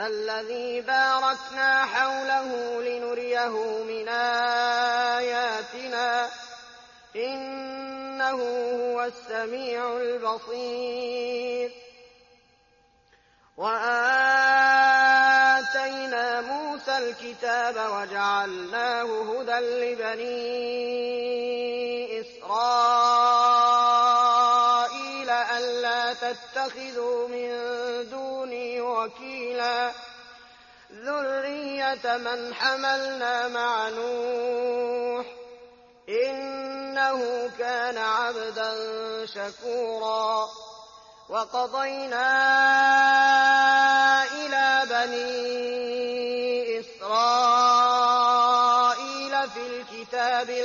الذي باركنا حوله لنريه من آياتنا. إنه هو السميع البصير. وآتينا موسى الكتاب وجعلناه هدى لبني إسرائيل. تتخذوا من دوني وكيلا. ذرية من حملنا مع نوح. إنه كان عبدا شكورا. وقضينا إلى بني إسرائيل.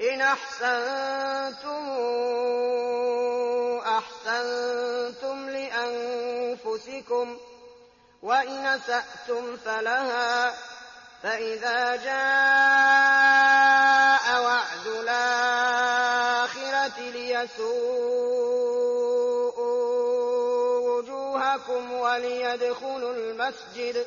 إن أحسنتم أحسنتم لأنفسكم وإن أسأتم فلها فإذا جاء وعد الآخرة ليسوءوا وجوهكم وليدخلوا المسجد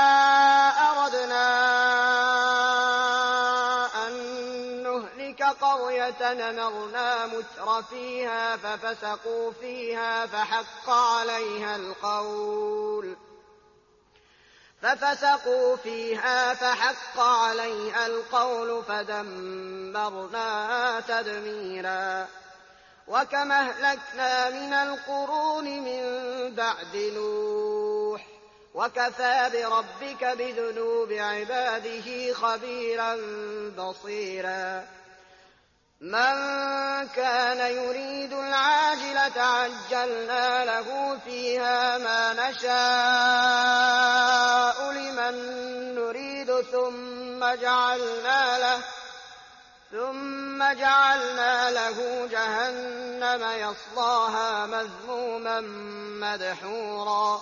نمرنا متر فيها ففسقوا فيها فحق عليها القول. ففسقوا فيها فحق عليها القول فدمرناها تدميرا. وكم أهلكنا من القرون من بعد نوح. وكفى بربك بذنوب عباده خبيرا بصيرا. من كان يريد العاجلة عجلنا له فيها ما نشاء لمن نريد ثم جعلنا له ثم جعلنا له جهنم يصلاها مذموما مدحورا.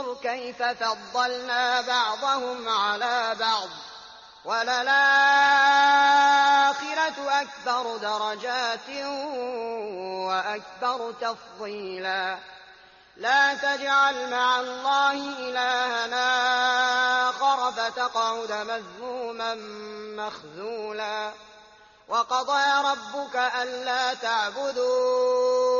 انظر كيف فضلنا بعضهم على بعض وللآخرة أكبر درجات وأكبر تفضيلا. لا تجعل مع الله إلهنا آخر فتقعد مذموما مخذولا. وقضى ربك ألا تعبدوا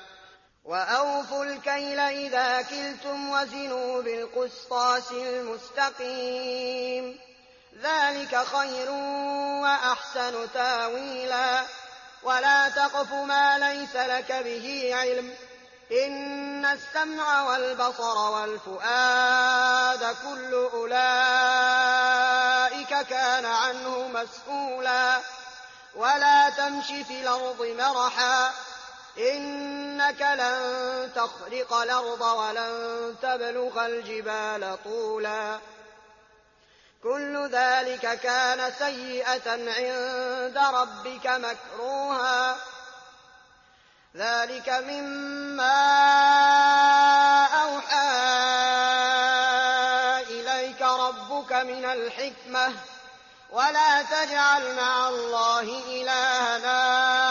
وأوفوا الكيل إذا كلتم وزنوا بالقسطاس المستقيم. ذلك خير وأحسن تاويلا. ولا تقف ما ليس لك به علم. إن السمع والبصر والفؤاد كل أولئك كان عنه مسؤولا. ولا تمش في الأرض مرحا. إنك لن تخرق الأرض ولن تبلغ الجبال طولا. كل ذلك كان سيئة عند ربك مكروها. ذلك مما أوحى إليك ربك من الحكمة. ولا تجعل مع الله إلهنا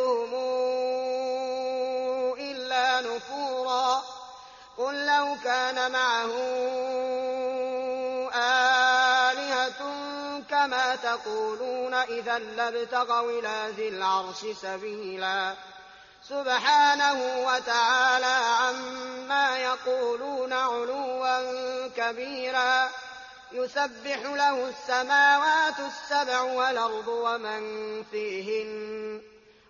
إلا نفورا قل لو كان معه كما تقولون إذا لابتغوا إلى ذي العرش سبيلا. سبحانه وتعالى عما يقولون علوا كبيرا. يسبح له السماوات السبع والأرض ومن فيهن.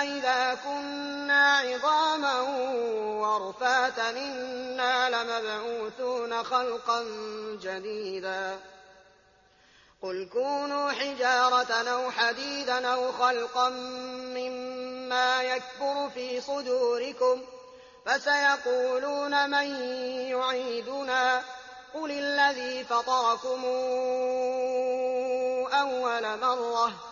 أئذا كنا عظاما ورفاتا إنا لمبعوثون خلقا جديدا. قل كونوا حجارة أو حديدا أو خلقا مما يكبر في صدوركم فسيقولون من يعيدنا. قل الذي فطركم أول مرة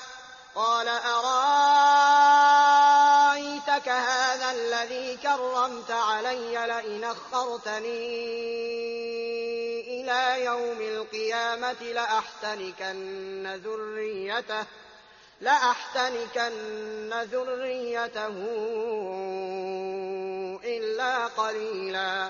قال أرأيتك هذا الذي كرمت علي لئن أخرتني إلى يوم القيامة لأحتنكن ذريته لأحتنكن ذريته إلا قليلا.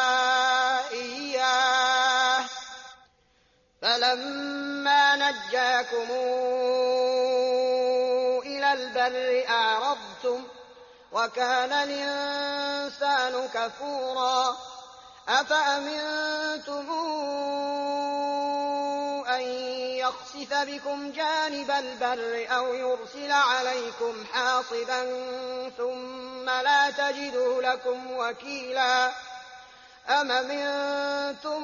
فلما نجاكم إلى البر أعرضتم وكان الإنسان كفورا أفأمنتم أن يخسف بكم جانب البر أو يرسل عليكم حاصبا ثم لا تجدوا لكم وكيلا أم أمنتم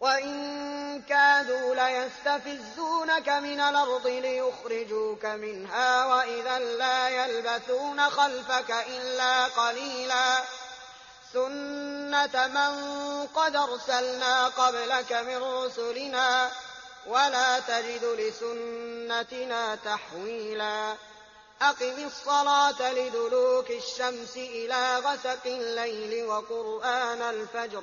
وإن كادوا ليستفزونك من الأرض ليخرجوك منها وإذا لا يلبثون خلفك إلا قليلا سنة من قد أرسلنا قبلك من رسلنا ولا تجد لسنتنا تحويلا أقم الصلاة لدلوك الشمس إلى غسق الليل وقرآن الفجر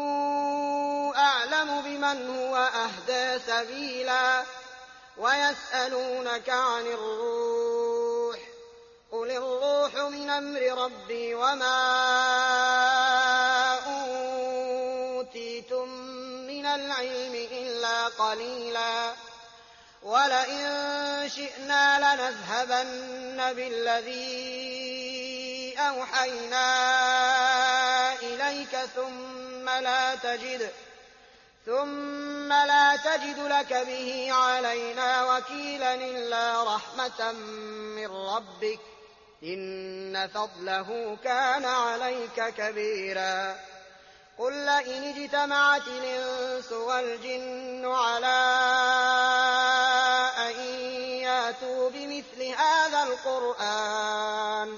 أعلم بمن هو أهدى سبيلا ويسألونك عن الروح قل الروح من أمر ربي وما أوتيتم من العلم إلا قليلا ولئن شئنا لنذهبن بالذي أوحينا إليك ثم لا تجد ثم لا تجد لك به علينا وكيلا إلا رحمة من ربك إن فضله كان عليك كبيرا قل لئن اجتمعت الإنس والجن على أن ياتوا بمثل هذا القرآن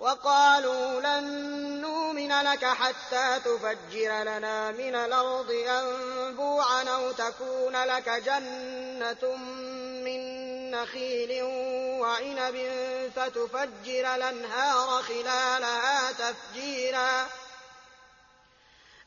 وقالوا لن نؤمن لك حتى تفجر لنا من الأرض أنبوعا أو تكون لك جنة من نخيل وعنب فتفجر الأنهار خلالها تفجيرا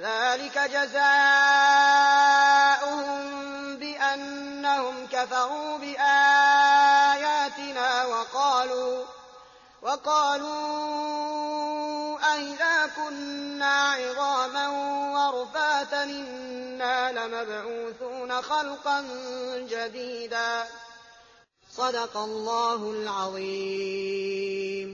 ذلك جزاؤهم بأنهم كفروا بآياتنا وقالوا وقالوا أئذا كنا عظاما ورفاتا إنا لمبعوثون خلقا جديدا. صدق الله العظيم.